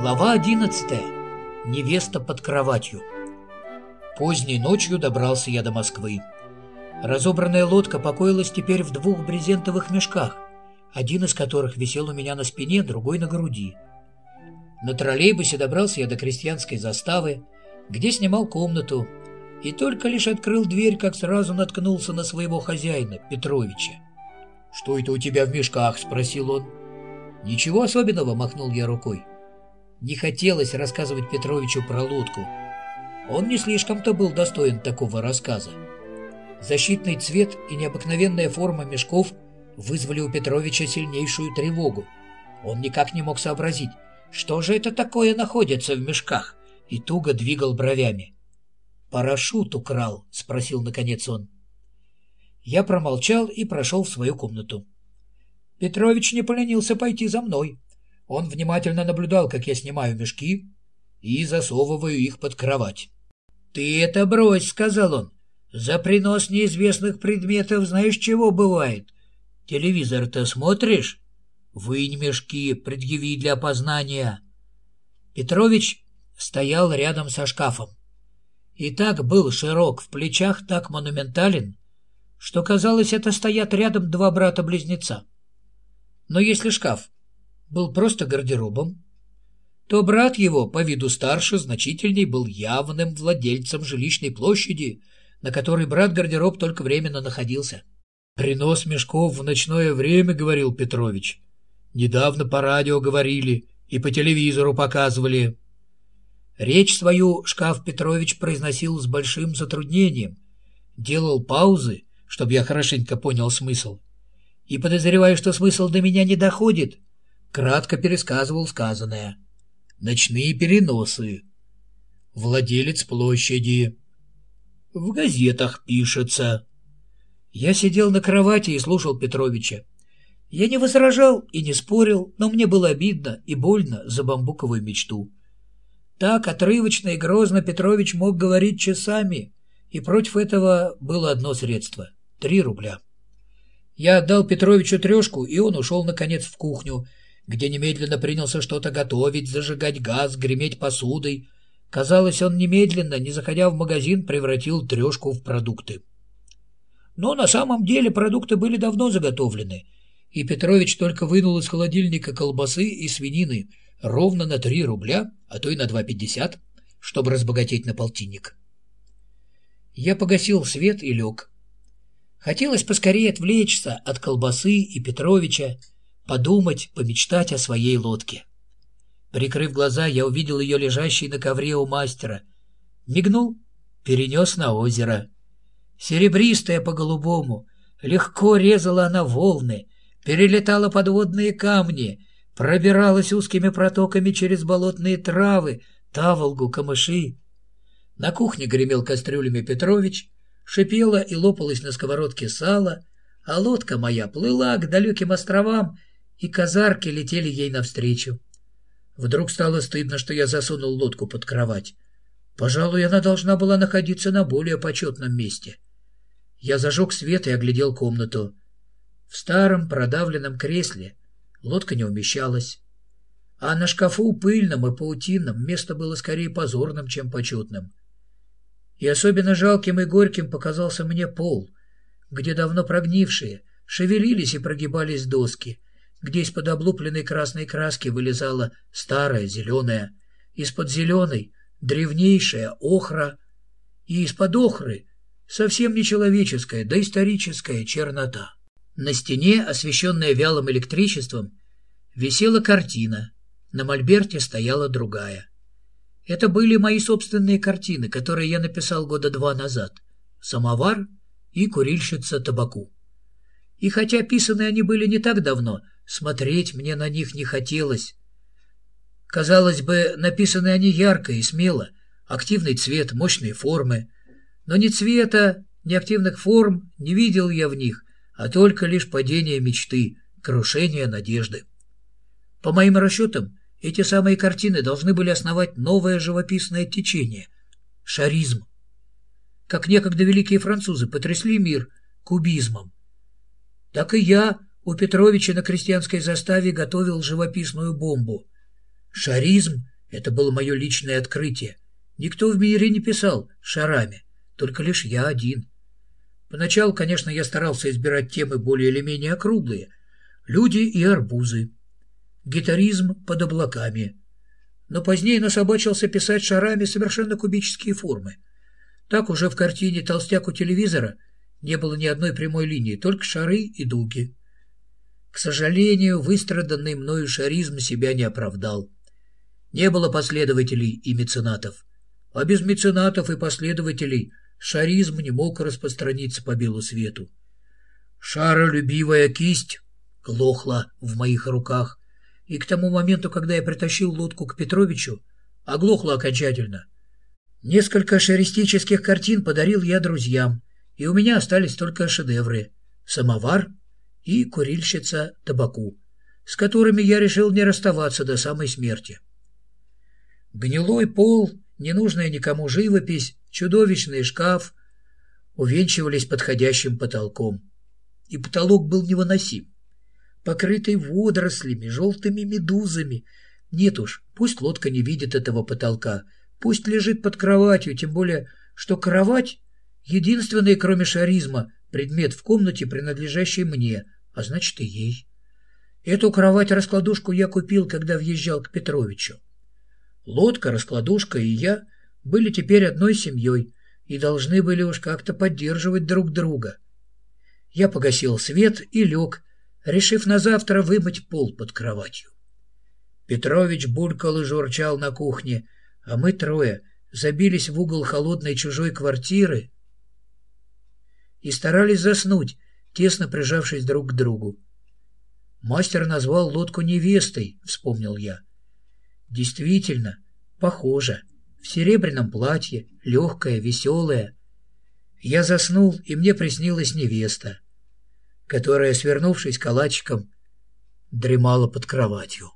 Глава одиннадцатая. Невеста под кроватью. Поздней ночью добрался я до Москвы. Разобранная лодка покоилась теперь в двух брезентовых мешках, один из которых висел у меня на спине, другой на груди. На троллейбусе добрался я до крестьянской заставы, где снимал комнату, и только лишь открыл дверь, как сразу наткнулся на своего хозяина, Петровича. «Что это у тебя в мешках?» — спросил он. «Ничего особенного», — махнул я рукой. Не хотелось рассказывать Петровичу про лодку. Он не слишком-то был достоин такого рассказа. Защитный цвет и необыкновенная форма мешков вызвали у Петровича сильнейшую тревогу. Он никак не мог сообразить, что же это такое находится в мешках, и туго двигал бровями. «Парашют украл?» — спросил наконец он. Я промолчал и прошел в свою комнату. Петрович не поленился пойти за мной. Он внимательно наблюдал, как я снимаю мешки и засовываю их под кровать. «Ты это брось», — сказал он. «За принос неизвестных предметов знаешь, чего бывает? Телевизор-то смотришь? Вынь мешки, предъяви для опознания». Петрович стоял рядом со шкафом. И так был широк в плечах, так монументален, что казалось, это стоят рядом два брата-близнеца. Но если шкаф был просто гардеробом, то брат его, по виду старше, значительней, был явным владельцем жилищной площади, на которой брат-гардероб только временно находился. «Принос мешков в ночное время», — говорил Петрович. «Недавно по радио говорили и по телевизору показывали». Речь свою шкаф Петрович произносил с большим затруднением, делал паузы, чтобы я хорошенько понял смысл, и, подозревая, что смысл до меня не доходит, — кратко пересказывал сказанное. Ночные переносы. Владелец площади. В газетах пишется. Я сидел на кровати и слушал Петровича. Я не возражал и не спорил, но мне было обидно и больно за бамбуковую мечту. Так отрывочно и грозно Петрович мог говорить часами, и против этого было одно средство — три рубля. Я отдал Петровичу трешку, и он ушел, наконец, в кухню — где немедленно принялся что-то готовить, зажигать газ, греметь посудой. Казалось, он немедленно, не заходя в магазин, превратил трешку в продукты. Но на самом деле продукты были давно заготовлены, и Петрович только вынул из холодильника колбасы и свинины ровно на три рубля, а то и на два пятьдесят, чтобы разбогатеть на полтинник. Я погасил свет и лег. Хотелось поскорее отвлечься от колбасы и Петровича, подумать, помечтать о своей лодке. Прикрыв глаза, я увидел ее лежащей на ковре у мастера. Мигнул, перенес на озеро. Серебристая по-голубому, легко резала она волны, перелетала подводные камни, пробиралась узкими протоками через болотные травы, таволгу, камыши. На кухне гремел кастрюлями Петрович, шипела и лопалась на сковородке сало, а лодка моя плыла к далеким островам и казарки летели ей навстречу. Вдруг стало стыдно, что я засунул лодку под кровать. Пожалуй, она должна была находиться на более почетном месте. Я зажег свет и оглядел комнату. В старом продавленном кресле лодка не умещалась. А на шкафу пыльном и паутинном место было скорее позорным, чем почетным. И особенно жалким и горьким показался мне пол, где давно прогнившие шевелились и прогибались доски — где из-под облупленной красной краски вылезала старая зеленая, из-под зеленой древнейшая охра, и из-под охры совсем нечеловеческая, доисторическая чернота. На стене, освещенная вялым электричеством, висела картина, на мольберте стояла другая. Это были мои собственные картины, которые я написал года два назад. «Самовар» и «Курильщица табаку». И хотя писаны они были не так давно, Смотреть мне на них не хотелось. Казалось бы, написаны они ярко и смело. Активный цвет, мощные формы. Но ни цвета, ни активных форм не видел я в них, а только лишь падение мечты, крушение надежды. По моим расчетам, эти самые картины должны были основать новое живописное течение — шаризм. Как некогда великие французы потрясли мир кубизмом. Так и я у Петровича на крестьянской заставе готовил живописную бомбу. Шаризм Это было мое личное открытие. Никто в мире не писал шарами, только лишь я один. Поначалу, конечно, я старался избирать темы более или менее округлые. Люди и арбузы. Гитаризм под облаками. Но позднее насобачился писать шарами совершенно кубические формы. Так уже в картине «Толстяк у телевизора» не было ни одной прямой линии, только шары и дуги. К сожалению, выстраданный мною шаризм себя не оправдал. Не было последователей и меценатов. А без меценатов и последователей шаризм не мог распространиться по белу свету. Шаролюбивая кисть глохла в моих руках, и к тому моменту, когда я притащил лодку к Петровичу, оглохла окончательно. Несколько шаристических картин подарил я друзьям, и у меня остались только шедевры «Самовар» и «Курильщица табаку», с которыми я решил не расставаться до самой смерти. Гнилой пол, ненужная никому живопись, чудовищный шкаф увенчивались подходящим потолком. И потолок был невыносим, покрытый водорослями, желтыми медузами. Нет уж, пусть лодка не видит этого потолка, пусть лежит под кроватью, тем более, что кровать — единственный, кроме шаризма, предмет в комнате, принадлежащий мне, а значит и ей. Эту кровать-раскладушку я купил, когда въезжал к Петровичу. Лодка, раскладушка и я были теперь одной семьей и должны были уж как-то поддерживать друг друга. Я погасил свет и лег, решив на завтра вымыть пол под кроватью. Петрович булькал и журчал на кухне, а мы трое забились в угол холодной чужой квартиры и старались заснуть, тесно прижавшись друг к другу. Мастер назвал лодку невестой, вспомнил я. Действительно, похоже. В серебряном платье, легкая, веселая. Я заснул, и мне приснилась невеста, которая, свернувшись калачиком, дремала под кроватью.